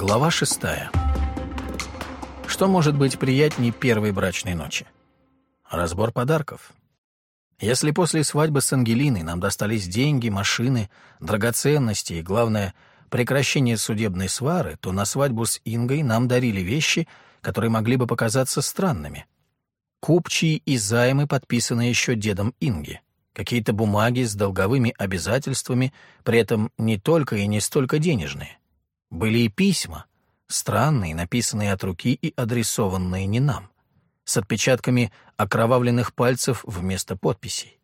Глава шестая. Что может быть приятнее первой брачной ночи? Разбор подарков. Если после свадьбы с Ангелиной нам достались деньги, машины, драгоценности и, главное, прекращение судебной свары, то на свадьбу с Ингой нам дарили вещи, которые могли бы показаться странными. Купчие и займы, подписанные еще дедом Инги. Какие-то бумаги с долговыми обязательствами, при этом не только и не столько денежные. Были и письма, странные, написанные от руки и адресованные не нам, с отпечатками окровавленных пальцев вместо подписей.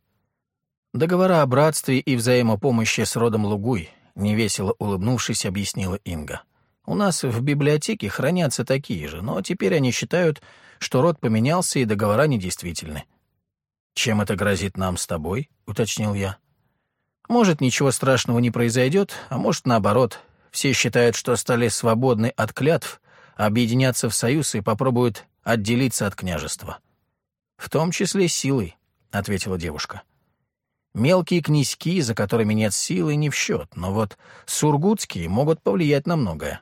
Договора о братстве и взаимопомощи с родом Лугуй, невесело улыбнувшись, объяснила Инга. У нас в библиотеке хранятся такие же, но теперь они считают, что род поменялся и договора недействительны. «Чем это грозит нам с тобой?» — уточнил я. «Может, ничего страшного не произойдет, а может, наоборот, все считают, что стали свободны от клятв, объединятся в союз и попробуют отделиться от княжества. «В том числе силой», — ответила девушка. «Мелкие князьки, за которыми нет силы, не в счет, но вот сургутские могут повлиять на многое.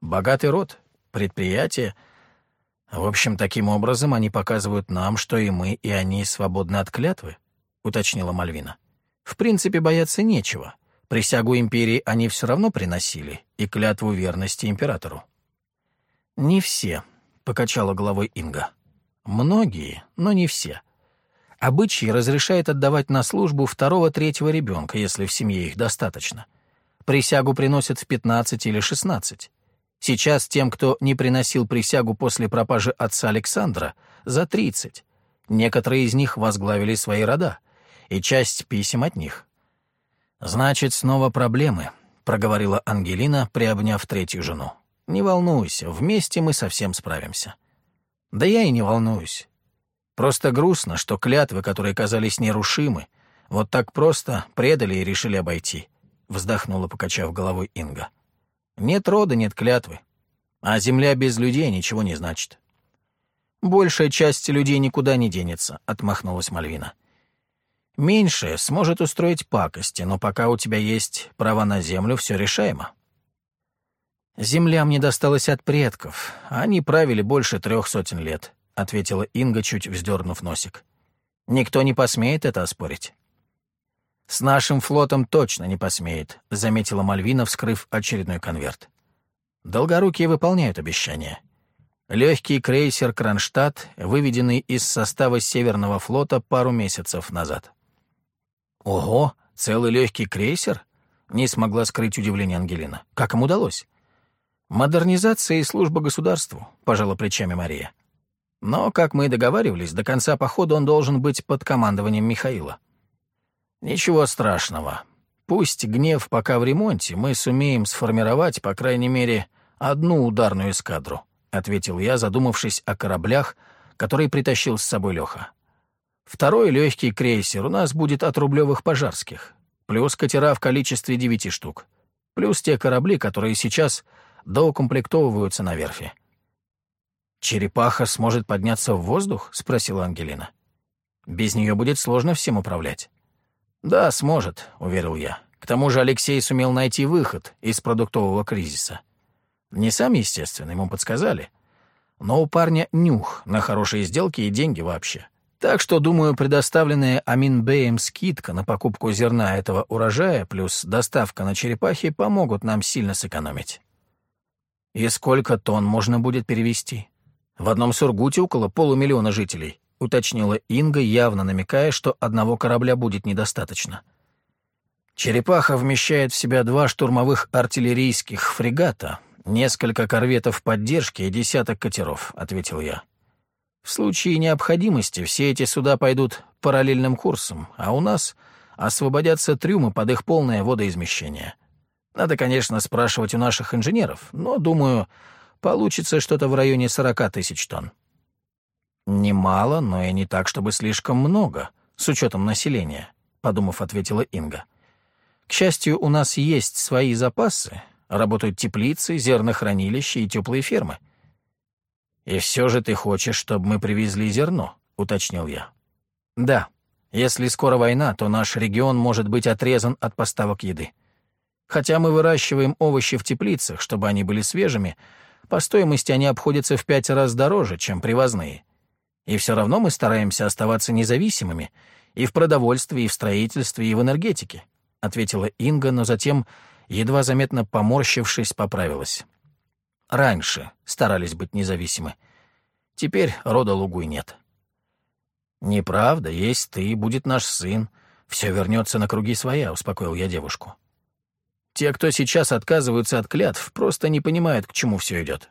Богатый род, предприятие. В общем, таким образом они показывают нам, что и мы, и они свободны от клятвы», — уточнила Мальвина. «В принципе, бояться нечего». Присягу империи они все равно приносили, и клятву верности императору. «Не все», — покачала головой Инга. «Многие, но не все. Обычай разрешает отдавать на службу второго-третьего ребенка, если в семье их достаточно. Присягу приносят в 15 или 16. Сейчас тем, кто не приносил присягу после пропажи отца Александра, за 30. Некоторые из них возглавили свои рода, и часть писем от них. «Значит, снова проблемы», — проговорила Ангелина, приобняв третью жену. «Не волнуйся, вместе мы совсем справимся». «Да я и не волнуюсь. Просто грустно, что клятвы, которые казались нерушимы, вот так просто предали и решили обойти», — вздохнула, покачав головой Инга. «Нет рода, нет клятвы. А земля без людей ничего не значит». «Большая часть людей никуда не денется», — отмахнулась Мальвина. Меньшее сможет устроить пакости, но пока у тебя есть право на землю, все решаемо. Земля мне досталась от предков, они правили больше трех сотен лет, — ответила Инга, чуть вздернув носик. Никто не посмеет это оспорить. «С нашим флотом точно не посмеет», — заметила Мальвина, вскрыв очередной конверт. «Долгорукие выполняют обещания. Легкий крейсер «Кронштадт», выведенный из состава Северного флота пару месяцев назад. «Ого, целый легкий крейсер?» — не смогла скрыть удивление Ангелина. «Как им удалось?» «Модернизация и служба государству», — пожала плечами Мария. «Но, как мы и договаривались, до конца похода он должен быть под командованием Михаила». «Ничего страшного. Пусть гнев пока в ремонте, мы сумеем сформировать, по крайней мере, одну ударную эскадру», — ответил я, задумавшись о кораблях, которые притащил с собой Леха. Второй легкий крейсер у нас будет от рублевых пожарских, плюс катера в количестве девяти штук, плюс те корабли, которые сейчас доукомплектовываются на верфи. «Черепаха сможет подняться в воздух?» — спросила Ангелина. «Без нее будет сложно всем управлять». «Да, сможет», — уверил я. К тому же Алексей сумел найти выход из продуктового кризиса. Не сам, естественно, ему подсказали. Но у парня нюх на хорошие сделки и деньги вообще. Так что, думаю, предоставленная Аминбеем скидка на покупку зерна этого урожая плюс доставка на черепахи помогут нам сильно сэкономить. И сколько тонн можно будет перевести? В одном Сургуте около полумиллиона жителей, уточнила Инга, явно намекая, что одного корабля будет недостаточно. Черепаха вмещает в себя два штурмовых артиллерийских фрегата, несколько корветов поддержки и десяток катеров, ответил я. В случае необходимости все эти суда пойдут параллельным курсом, а у нас освободятся трюмы под их полное водоизмещение. Надо, конечно, спрашивать у наших инженеров, но, думаю, получится что-то в районе 40 тысяч тонн. Немало, но и не так, чтобы слишком много, с учетом населения, подумав, ответила Инга. К счастью, у нас есть свои запасы, работают теплицы, зернохранилища и теплые фермы. «И все же ты хочешь, чтобы мы привезли зерно?» — уточнил я. «Да. Если скоро война, то наш регион может быть отрезан от поставок еды». Хотя мы выращиваем овощи в теплицах, чтобы они были свежими, по стоимости они обходятся в пять раз дороже, чем привозные. И все равно мы стараемся оставаться независимыми и в продовольствии, и в строительстве, и в энергетике», — ответила Инга, но затем, едва заметно поморщившись, поправилась. «Раньше старались быть независимы. Теперь рода Лугуй нет». «Неправда, есть ты, будет наш сын. Все вернется на круги своя», — успокоил я девушку. «Те, кто сейчас отказываются от клятв, просто не понимают, к чему все идет».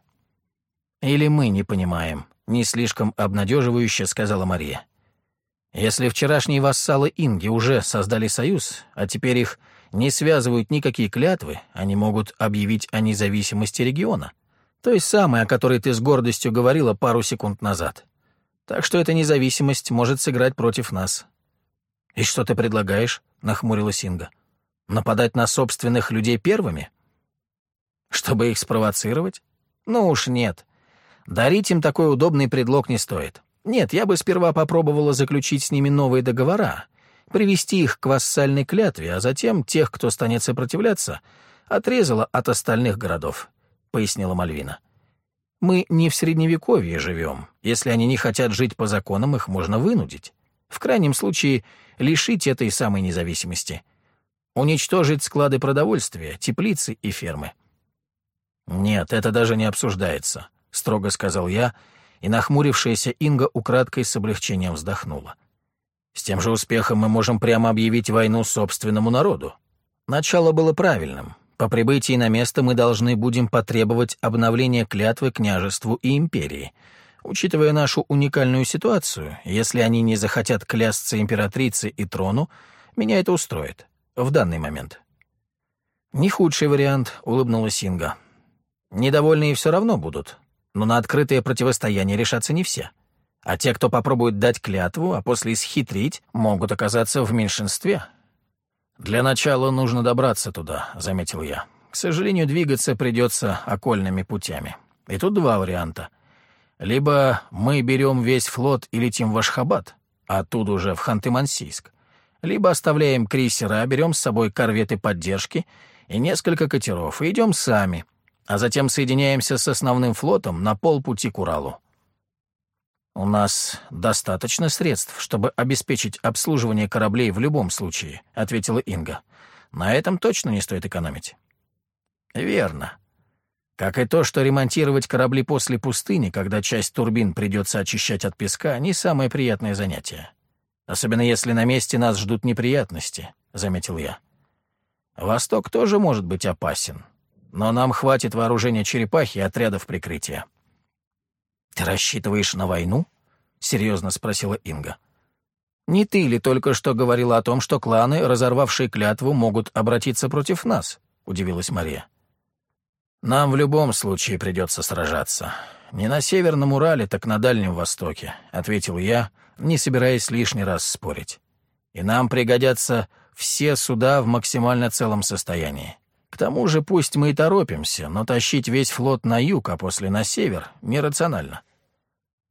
«Или мы не понимаем», — не слишком обнадеживающе сказала Мария. «Если вчерашние вассалы Инги уже создали союз, а теперь их не связывают никакие клятвы, они могут объявить о независимости региона. Той самой, о которой ты с гордостью говорила пару секунд назад. Так что эта независимость может сыграть против нас. «И что ты предлагаешь?» — нахмурилась Инга. «Нападать на собственных людей первыми?» «Чтобы их спровоцировать? Ну уж нет. Дарить им такой удобный предлог не стоит. Нет, я бы сперва попробовала заключить с ними новые договора, привести их к вассальной клятве, а затем тех, кто станет сопротивляться, отрезала от остальных городов», — пояснила Мальвина. Мы не в Средневековье живем. Если они не хотят жить по законам, их можно вынудить. В крайнем случае, лишить этой самой независимости. Уничтожить склады продовольствия, теплицы и фермы. «Нет, это даже не обсуждается», — строго сказал я, и нахмурившаяся Инга украдкой с облегчением вздохнула. «С тем же успехом мы можем прямо объявить войну собственному народу. Начало было правильным. По прибытии на место мы должны будем потребовать обновления клятвы княжеству и империи. Учитывая нашу уникальную ситуацию, если они не захотят клясться императрице и трону, меня это устроит. В данный момент. «Не худший вариант», — улыбнулась Синга. «Недовольные все равно будут, но на открытое противостояние решатся не все. А те, кто попробует дать клятву, а после схитрить, могут оказаться в меньшинстве, «Для начала нужно добраться туда», — заметил я. «К сожалению, двигаться придется окольными путями. И тут два варианта. Либо мы берем весь флот и летим в Ашхабад, а оттуда уже в Ханты-Мансийск, либо оставляем крейсера, берем с собой корветы поддержки и несколько катеров и идем сами, а затем соединяемся с основным флотом на полпути к Уралу. «У нас достаточно средств, чтобы обеспечить обслуживание кораблей в любом случае», — ответила Инга. «На этом точно не стоит экономить». «Верно. Как и то, что ремонтировать корабли после пустыни, когда часть турбин придется очищать от песка, не самое приятное занятие. Особенно если на месте нас ждут неприятности», — заметил я. «Восток тоже может быть опасен, но нам хватит вооружения черепахи и отрядов прикрытия». «Ты рассчитываешь на войну?» — серьезно спросила Инга. «Не ты ли только что говорила о том, что кланы, разорвавшие клятву, могут обратиться против нас?» — удивилась Мария. «Нам в любом случае придется сражаться. Не на Северном Урале, так на Дальнем Востоке», — ответил я, не собираясь лишний раз спорить. «И нам пригодятся все суда в максимально целом состоянии. К тому же пусть мы и торопимся, но тащить весь флот на юг, а после на север, нерационально.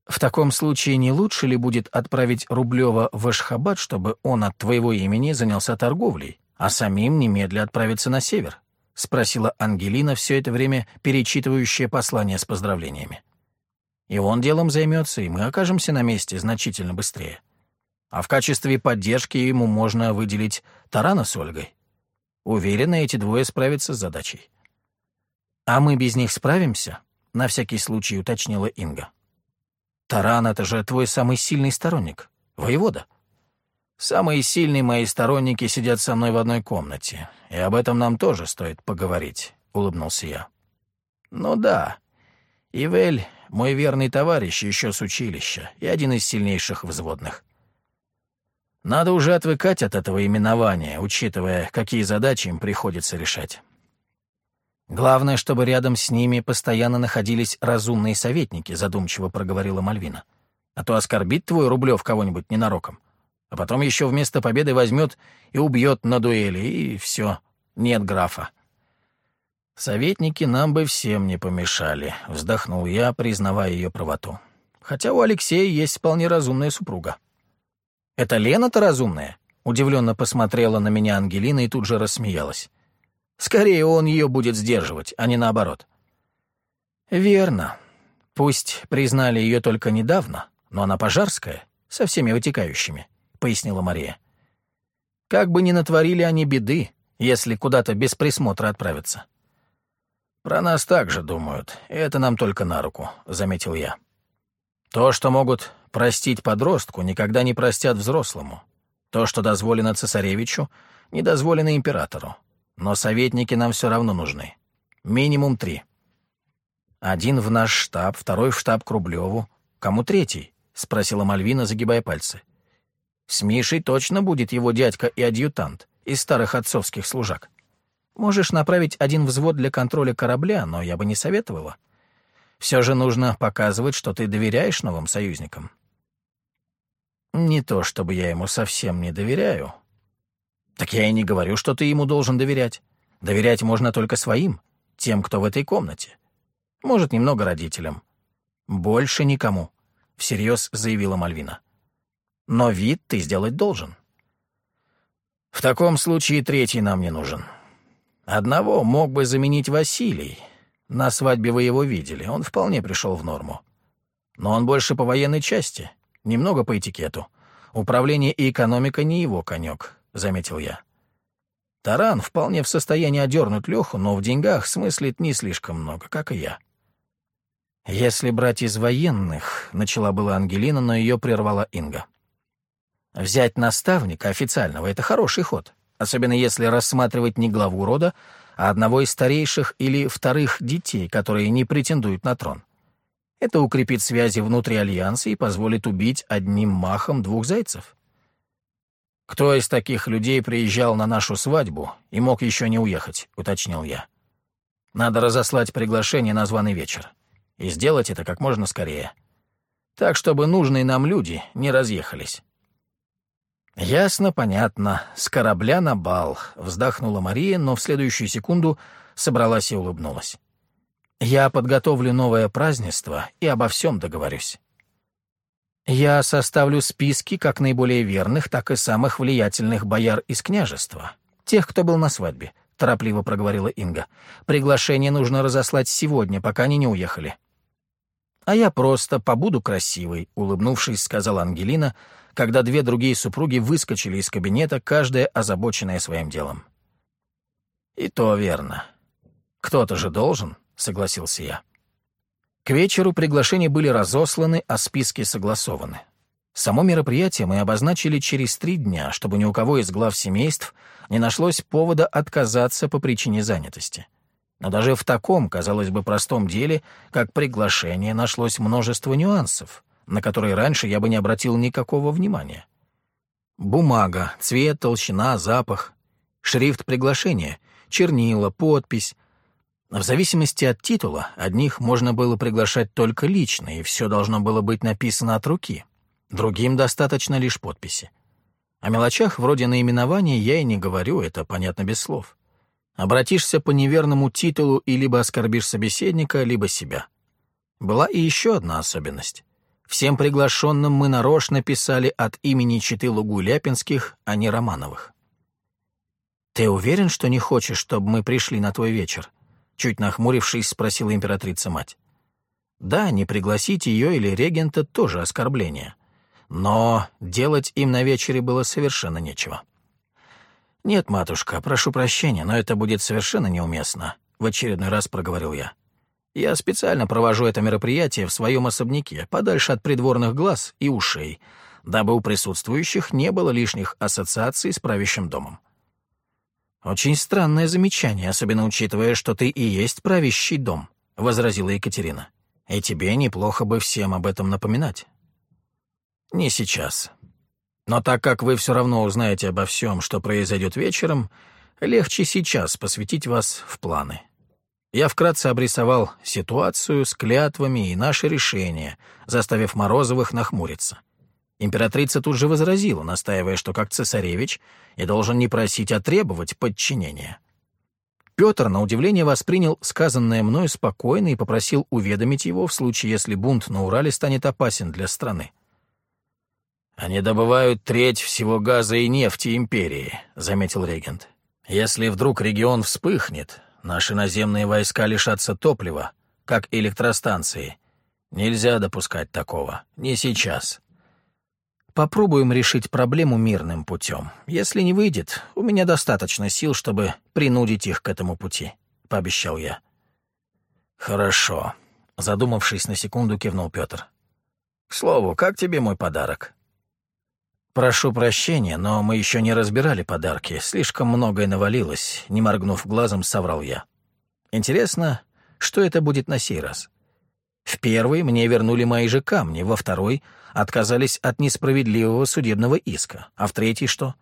В таком случае не лучше ли будет отправить Рублева в Ашхабад, чтобы он от твоего имени занялся торговлей, а самим немедля отправиться на север?» — спросила Ангелина, все это время перечитывающая послание с поздравлениями. «И он делом займется, и мы окажемся на месте значительно быстрее. А в качестве поддержки ему можно выделить Тарана с Ольгой. Уверена, эти двое справятся с задачей». «А мы без них справимся?» — на всякий случай уточнила Инга. Таран — это же твой самый сильный сторонник, воевода. Самые сильные мои сторонники сидят со мной в одной комнате, и об этом нам тоже стоит поговорить», — улыбнулся я. «Ну да. Ивель — мой верный товарищ еще с училища и один из сильнейших взводных. Надо уже отвыкать от этого именования, учитывая, какие задачи им приходится решать. «Главное, чтобы рядом с ними постоянно находились разумные советники», — задумчиво проговорила Мальвина. «А то оскорбит твой Рублев кого-нибудь ненароком, а потом еще вместо победы возьмет и убьет на дуэли, и все, нет графа». «Советники нам бы всем не помешали», — вздохнул я, признавая ее правоту. «Хотя у Алексея есть вполне разумная супруга». «Это Лена-то разумная?» — удивленно посмотрела на меня Ангелина и тут же рассмеялась. Скорее он ее будет сдерживать, а не наоборот. Верно. Пусть признали ее только недавно, но она пожарская, со всеми вытекающими, — пояснила Мария. Как бы ни натворили они беды, если куда-то без присмотра отправятся. «Про нас также думают, и это нам только на руку», — заметил я. «То, что могут простить подростку, никогда не простят взрослому. То, что дозволено цесаревичу, не дозволено императору. Но советники нам все равно нужны. Минимум три. Один в наш штаб, второй в штаб к Рублеву. Кому третий?» — спросила Мальвина, загибая пальцы. «С Мишей точно будет его дядька и адъютант из старых отцовских служак. Можешь направить один взвод для контроля корабля, но я бы не советовала. Все же нужно показывать, что ты доверяешь новым союзникам. Не то, чтобы я ему совсем не доверяю. Так я и не говорю, что ты ему должен доверять. Доверять можно только своим, тем, кто в этой комнате. Может, немного родителям. Больше никому, — всерьез заявила Мальвина. Но вид ты сделать должен. В таком случае третий нам не нужен. Одного мог бы заменить Василий. На свадьбе вы его видели, он вполне пришел в норму. Но он больше по военной части, немного по этикету. Управление и экономика не его конек, заметил я. Таран вполне в состоянии одернуть Леху, но в деньгах смыслит не слишком много, как и я. «Если брать из военных», — начала была Ангелина, но ее прервала Инга. «Взять наставника официального — это хороший ход особенно если рассматривать не главу рода, а одного из старейших или вторых детей, которые не претендуют на трон. Это укрепит связи внутри Альянса и позволит убить одним махом двух зайцев. «Кто из таких людей приезжал на нашу свадьбу и мог еще не уехать?» — уточнил я. «Надо разослать приглашение на званый вечер. И сделать это как можно скорее. Так, чтобы нужные нам люди не разъехались». «Ясно, понятно. С корабля на бал», — вздохнула Мария, но в следующую секунду собралась и улыбнулась. «Я подготовлю новое празднество и обо всем договорюсь. Я составлю списки как наиболее верных, так и самых влиятельных бояр из княжества, тех, кто был на свадьбе», — торопливо проговорила Инга. «Приглашение нужно разослать сегодня, пока они не уехали». «А я просто побуду красивой», — улыбнувшись, сказала Ангелина, — когда две другие супруги выскочили из кабинета, каждая озабоченная своим делом. «И то верно. Кто-то же должен», — согласился я. К вечеру приглашения были разосланы, а списки согласованы. Само мероприятие мы обозначили через три дня, чтобы ни у кого из глав семейств не нашлось повода отказаться по причине занятости. Но даже в таком, казалось бы, простом деле, как приглашение, нашлось множество нюансов на которые раньше я бы не обратил никакого внимания. Бумага, цвет, толщина, запах, шрифт приглашения, чернила, подпись. В зависимости от титула, одних можно было приглашать только лично, и все должно было быть написано от руки. Другим достаточно лишь подписи. О мелочах вроде наименования я и не говорю, это понятно без слов. Обратишься по неверному титулу и либо оскорбишь собеседника, либо себя. Была и еще одна особенность. Всем приглашенным мы нарочно писали от имени Читы Лугу-Ляпинских, а не Романовых. «Ты уверен, что не хочешь, чтобы мы пришли на твой вечер?» Чуть нахмурившись, спросила императрица-мать. «Да, не пригласить ее или регента тоже оскорбление. Но делать им на вечере было совершенно нечего». «Нет, матушка, прошу прощения, но это будет совершенно неуместно», — в очередной раз проговорил я. Я специально провожу это мероприятие в своем особняке, подальше от придворных глаз и ушей, дабы у присутствующих не было лишних ассоциаций с правящим домом. «Очень странное замечание, особенно учитывая, что ты и есть правящий дом», — возразила Екатерина. «И тебе неплохо бы всем об этом напоминать». «Не сейчас. Но так как вы все равно узнаете обо всем, что произойдет вечером, легче сейчас посвятить вас в планы». Я вкратце обрисовал ситуацию с клятвами и наше решение, заставив Морозовых нахмуриться. Императрица тут же возразила, настаивая, что как цесаревич я должен не просить, а требовать подчинения. Петр, на удивление, воспринял сказанное мною спокойно и попросил уведомить его в случае, если бунт на Урале станет опасен для страны. «Они добывают треть всего газа и нефти империи», — заметил регент. Если вдруг регион вспыхнет, наши наземные войска лишатся топлива, как электростанции. Нельзя допускать такого. Не сейчас. Попробуем решить проблему мирным путем. Если не выйдет, у меня достаточно сил, чтобы принудить их к этому пути», — пообещал я. «Хорошо», — задумавшись на секунду, кивнул Петр. «К слову, как тебе мой подарок?» «Прошу прощения, но мы еще не разбирали подарки. Слишком многое навалилось», — не моргнув глазом, соврал я. «Интересно, что это будет на сей раз?» В первый мне вернули мои же камни, во второй отказались от несправедливого судебного иска, а в третий что?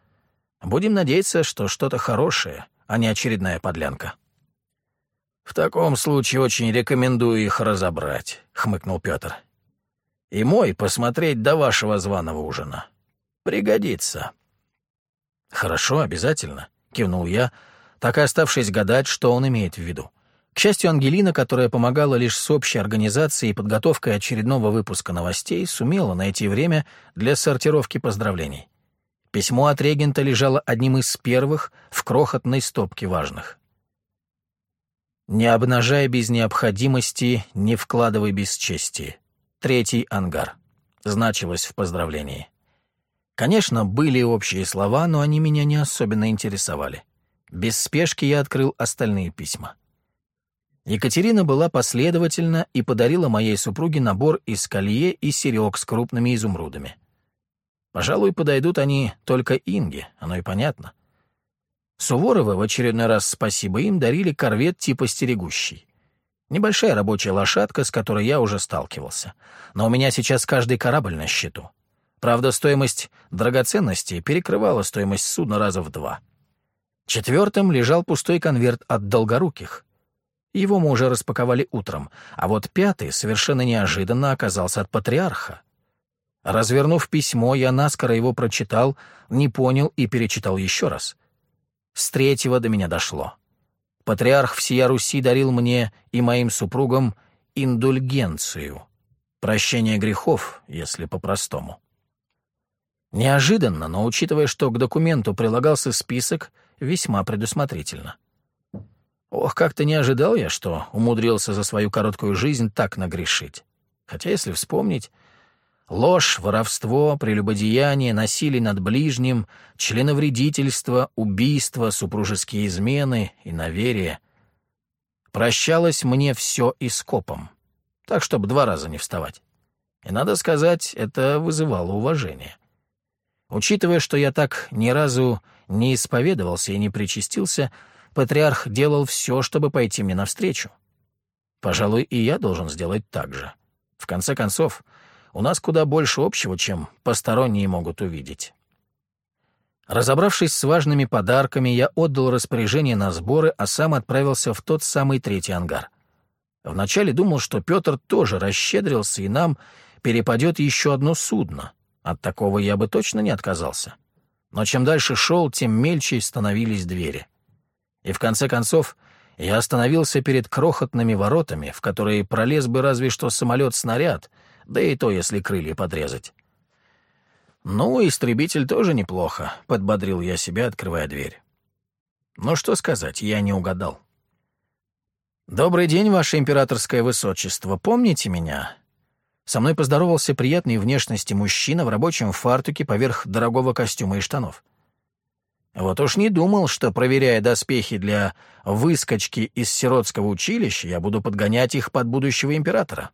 Будем надеяться, что что-то хорошее, а не очередная подлянка. «В таком случае очень рекомендую их разобрать», — хмыкнул Петр. «И мой посмотреть до вашего званого ужина. Пригодится». «Хорошо, обязательно», — кивнул я, так и оставшись гадать, что он имеет в виду. К счастью, Ангелина, которая помогала лишь с общей организацией и подготовкой очередного выпуска новостей, сумела найти время для сортировки поздравлений. Письмо от регента лежало одним из первых в крохотной стопке важных. «Не обнажай без необходимости, не вкладывай без чести». Третий ангар. Значилось в поздравлении. Конечно, были общие слова, но они меня не особенно интересовали. Без спешки я открыл остальные письма. Екатерина была последовательна и подарила моей супруге набор из колье и серег с крупными изумрудами. Пожалуй, подойдут они только Инге, оно и понятно. Суворовы в очередной раз спасибо им дарили корвет типа «Стерегущий». Небольшая рабочая лошадка, с которой я уже сталкивался. Но у меня сейчас каждый корабль на счету. Правда, стоимость драгоценностей перекрывала стоимость судна раза в два. Четвертым лежал пустой конверт от Долгоруких. Его мы уже распаковали утром, а вот пятый совершенно неожиданно оказался от патриарха. Развернув письмо, я наскоро его прочитал, не понял и перечитал еще раз. С третьего до меня дошло. Патриарх всея Руси дарил мне и моим супругам индульгенцию, прощение грехов, если по-простому. Неожиданно, но учитывая, что к документу прилагался список, весьма предусмотрительно. Ох, как-то не ожидал я, что умудрился за свою короткую жизнь так нагрешить. Хотя, если вспомнить, ложь, воровство, прелюбодеяние, насилие над ближним, членовредительство, убийство, супружеские измены и наверие. Прощалось мне все и скопом, так, чтобы два раза не вставать. И, надо сказать, это вызывало уважение. Учитывая, что я так ни разу не исповедовался и не причастился, патриарх делал все, чтобы пойти мне навстречу. Пожалуй, и я должен сделать так же. В конце концов, у нас куда больше общего, чем посторонние могут увидеть. Разобравшись с важными подарками, я отдал распоряжение на сборы, а сам отправился в тот самый третий ангар. Вначале думал, что Петр тоже расщедрился, и нам перепадет еще одно судно — от такого я бы точно не отказался. Но чем дальше шел, тем мельче становились двери. И в конце концов я остановился перед крохотными воротами, в которые пролез бы разве что самолет-снаряд, да и то, если крылья подрезать. «Ну, истребитель тоже неплохо», — подбодрил я себя, открывая дверь. Ну что сказать, я не угадал. «Добрый день, ваше императорское высочество. Помните меня? Со мной поздоровался приятной внешности мужчина в рабочем фартуке поверх дорогого костюма и штанов. Вот уж не думал, что, проверяя доспехи для выскочки из сиротского училища, я буду подгонять их под будущего императора.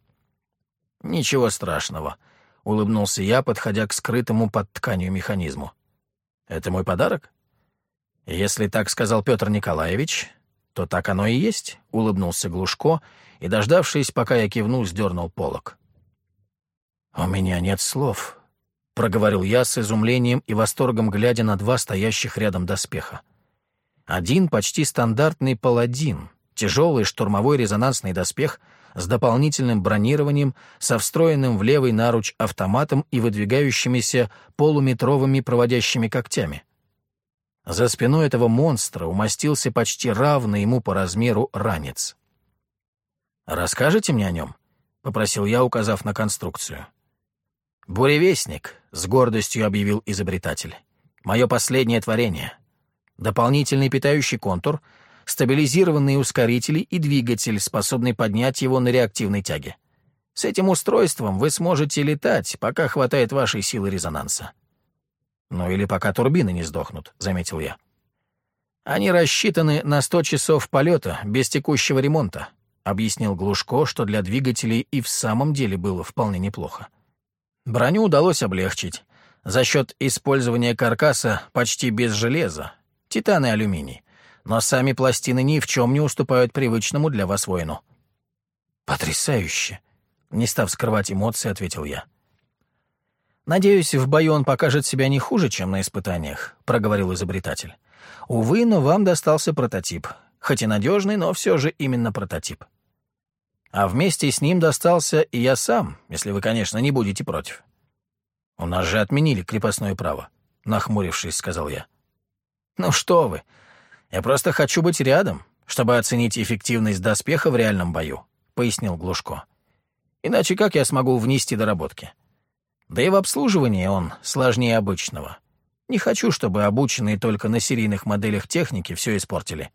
«Ничего страшного», — улыбнулся я, подходя к скрытому под тканью механизму. «Это мой подарок?» «Если так сказал Петр Николаевич, то так оно и есть», — улыбнулся Глушко и, дождавшись, пока я кивнул, сдернул полок. «У меня нет слов», — проговорил я с изумлением и восторгом, глядя на два стоящих рядом доспеха. Один почти стандартный паладин, тяжелый штурмовой резонансный доспех с дополнительным бронированием, со встроенным в левый наруч автоматом и выдвигающимися полуметровыми проводящими когтями. За спиной этого монстра умостился почти равный ему по размеру ранец. «Расскажете мне о нем?» — попросил я, указав на конструкцию. «Буревестник», — с гордостью объявил изобретатель. «Мое последнее творение. дополнительный питающий контур, стабилизированные ускорители и двигатель, способный поднять его на реактивной тяге. С этим устройством вы сможете летать, пока хватает вашей силы резонанса. «Ну или пока турбины не сдохнут», — заметил я. «Они рассчитаны на 100 часов полета без текущего ремонта», — объяснил Глушко, что для двигателей и в самом деле было вполне неплохо. Броню удалось облегчить за счет использования каркаса почти без железа, титан и алюминий, но сами пластины ни в чем не уступают привычному для вас воину. «Потрясающе!» — не став скрывать эмоции, ответил я. «Надеюсь, в бою он покажет себя не хуже, чем на испытаниях», — проговорил изобретатель. «Увы, но вам достался прототип. Хоть и надежный, но все же именно прототип. А вместе с ним достался и я сам, если вы, конечно, не будете против». «У нас же отменили крепостное право», — нахмурившись, сказал я. «Ну что вы, я просто хочу быть рядом, чтобы оценить эффективность доспеха в реальном бою», — пояснил Глушко. «Иначе как я смогу внести доработки?» Да и в обслуживании он сложнее обычного. Не хочу, чтобы обученные только на серийных моделях техники все испортили.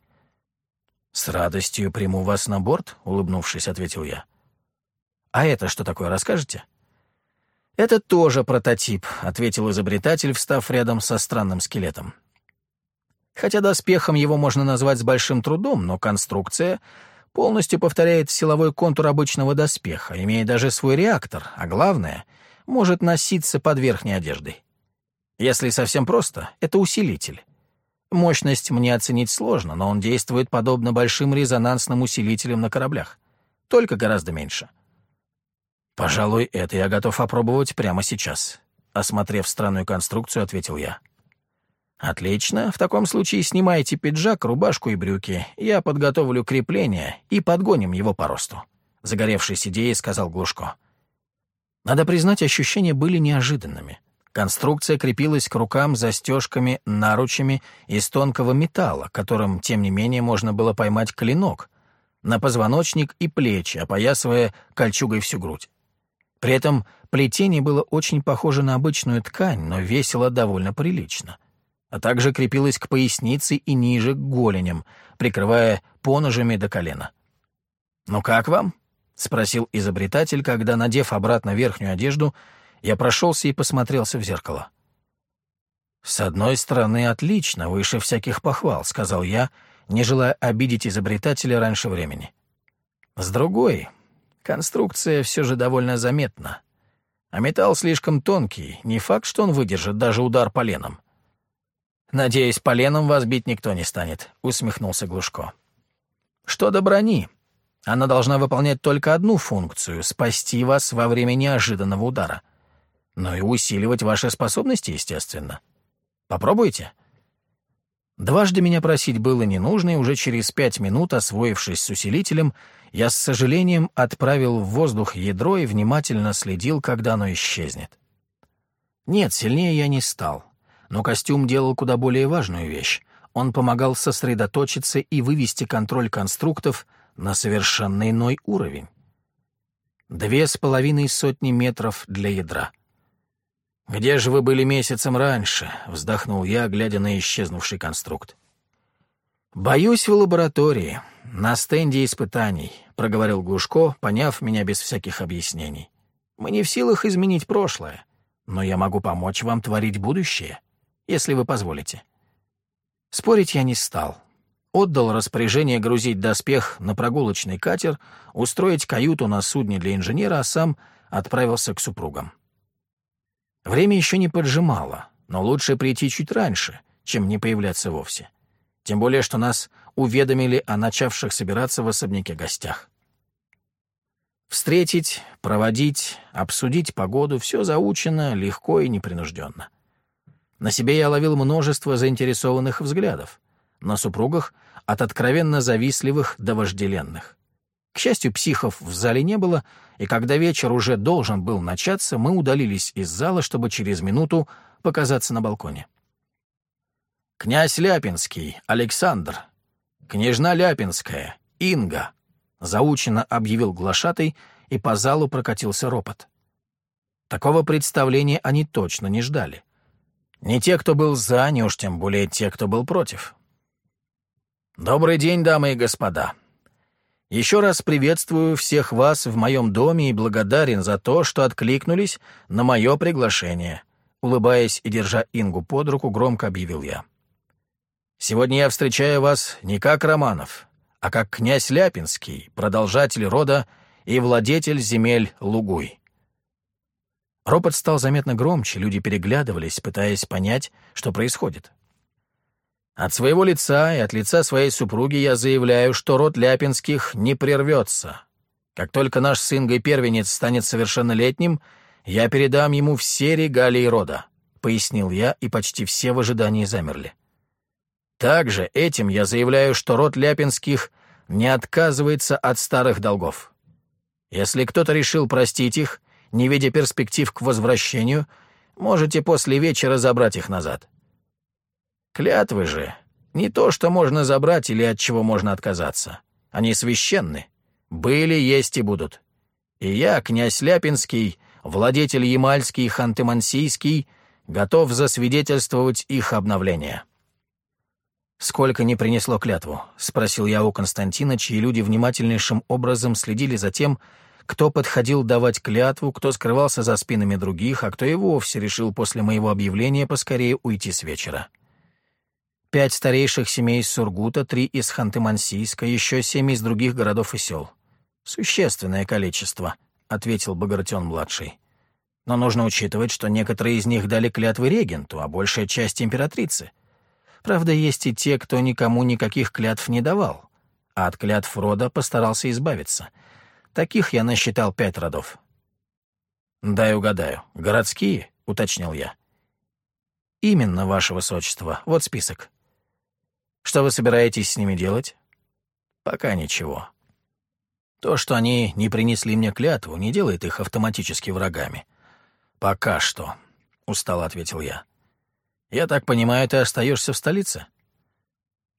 «С радостью приму вас на борт», — улыбнувшись, ответил я. «А это что такое, расскажете?» «Это тоже прототип», — ответил изобретатель, встав рядом со странным скелетом. Хотя доспехом его можно назвать с большим трудом, но конструкция полностью повторяет силовой контур обычного доспеха, имея даже свой реактор, а главное — может носиться под верхней одеждой. Если совсем просто, это усилитель. Мощность мне оценить сложно, но он действует подобно большим резонансным усилителям на кораблях, только гораздо меньше. «Пожалуй, это я готов опробовать прямо сейчас», — осмотрев странную конструкцию, ответил я. «Отлично. В таком случае снимайте пиджак, рубашку и брюки. Я подготовлю крепление и подгоним его по росту», — загоревшись идеей, сказал Глушко. Надо признать, ощущения были неожиданными. Конструкция крепилась к рукам застежками, наручами из тонкого металла, которым, тем не менее, можно было поймать клинок, на позвоночник и плечи, опоясывая кольчугой всю грудь. При этом плетение было очень похоже на обычную ткань, но весило довольно прилично. А также крепилось к пояснице и ниже к голеням, прикрывая поножами до колена. «Ну как вам?» — спросил изобретатель, когда, надев обратно верхнюю одежду, я прошелся и посмотрелся в зеркало. «С одной стороны, отлично, выше всяких похвал», — сказал я, не желая обидеть изобретателя раньше времени. «С другой, конструкция все же довольно заметна. А металл слишком тонкий, не факт, что он выдержит даже удар поленом». «Надеюсь, поленом вас бить никто не станет», — усмехнулся Глушко. «Что до брони?» Она должна выполнять только одну функцию — спасти вас во время неожиданного удара. Но и усиливать ваши способности, естественно. Попробуйте. Дважды меня просить было не нужно, и уже через пять минут, освоившись с усилителем, я с сожалением отправил в воздух ядро и внимательно следил, когда оно исчезнет. Нет, сильнее я не стал, но костюм делал куда более важную вещь. Он помогал сосредоточиться и вывести контроль конструктов на совершенно иной уровень. Две с половиной сотни метров для ядра. «Где же вы были месяцем раньше?» — вздохнул я, глядя на исчезнувший конструкт. «Боюсь в лаборатории, на стенде испытаний», — проговорил Глушко, поняв меня без всяких объяснений. «Мы не в силах изменить прошлое, но я могу помочь вам творить будущее, если вы позволите». Спорить я не стал отдал распоряжение грузить доспех на прогулочный катер, устроить каюту на судне для инженера, а сам отправился к супругам. Время еще не поджимало, но лучше прийти чуть раньше, чем не появляться вовсе. Тем более, что нас уведомили о начавших собираться в особняке гостях. Встретить, проводить, обсудить погоду — все заучено, легко и непринужденно. На себе я ловил множество заинтересованных взглядов. На супругах от откровенно завистливых до вожделенных. К счастью, психов в зале не было, и когда вечер уже должен был начаться, мы удалились из зала, чтобы через минуту показаться на балконе. «Князь Ляпинский, Александр. Княжна Ляпинская, Инга», — заучено объявил глашатый, и по залу прокатился ропот. Такого представления они точно не ждали. Не те, кто был за, не уж тем более те, кто был против. Добрый день, дамы и господа. Еще раз приветствую всех вас в моем доме и благодарен за то, что откликнулись на мое приглашение. Улыбаясь и держа Ингу под руку, громко объявил я. Сегодня я встречаю вас не как Романов, а как князь Ляпинский, продолжатель рода и владетель земель Лугуй. Ропот стал заметно громче, люди переглядывались, пытаясь понять, что происходит. От своего лица и от лица своей супруги я заявляю, что род Ляпинских не прервется. Как только наш сын Гай-первенец станет совершеннолетним, я передам ему все регалии рода, — пояснил я, и почти все в ожидании замерли. Также этим я заявляю, что род Ляпинских не отказывается от старых долгов. Если кто-то решил простить их, не видя перспектив к возвращению, можете после вечера забрать их назад. Клятвы же не то, что можно забрать или от чего можно отказаться. Они священны. Были, есть и будут. И я, князь Ляпинский, владетель Ямальский и Ханты-Мансийский, готов засвидетельствовать их обновление. «Сколько не принесло клятву?» — спросил я у Константина, чьи люди внимательнейшим образом следили за тем, кто подходил давать клятву, кто скрывался за спинами других, а кто и вовсе решил после моего объявления поскорее уйти с вечера. Пять старейших семей из Сургута, три из Ханты-Мансийска, еще семь из других городов и сел. «Существенное количество», — ответил Багратион-младший. «Но нужно учитывать, что некоторые из них дали клятвы регенту, а большая часть — императрицы. Правда, есть и те, кто никому никаких клятв не давал, а от клятв рода постарался избавиться — Таких я насчитал пять родов. «Дай угадаю. Городские?» — уточнил я. «Именно, ваше высочество. Вот список. Что вы собираетесь с ними делать?» «Пока ничего. То, что они не принесли мне клятву, не делает их автоматически врагами. Пока что», — устало ответил я. «Я так понимаю, ты остаешься в столице?»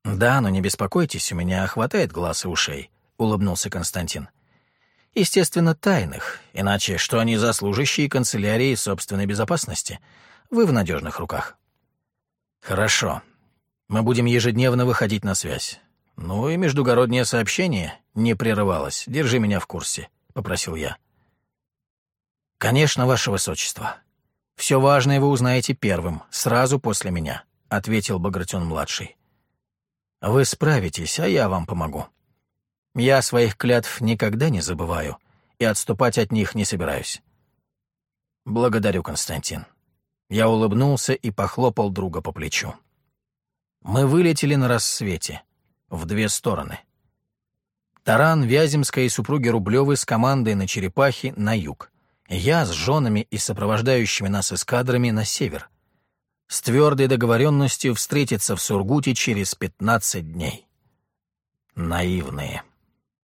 «Да, но не беспокойтесь, у меня хватает глаз и ушей», — улыбнулся Константин. Естественно, тайных, иначе что они за служащие канцелярии собственной безопасности? Вы в надежных руках. Хорошо. Мы будем ежедневно выходить на связь. Ну и междугороднее сообщение не прерывалось. Держи меня в курсе, — попросил я. Конечно, ваше высочество. Все важное вы узнаете первым, сразу после меня, — ответил Багратион-младший. Вы справитесь, а я вам помогу. Я своих клятв никогда не забываю и отступать от них не собираюсь. Благодарю, Константин. Я улыбнулся и похлопал друга по плечу. Мы вылетели на рассвете, в две стороны. Таран, Вяземская и супруги Рублевы с командой на черепахе на юг. Я с женами и сопровождающими нас эскадрами на север. С твердой договоренностью встретиться в Сургуте через пятнадцать дней. Наивные.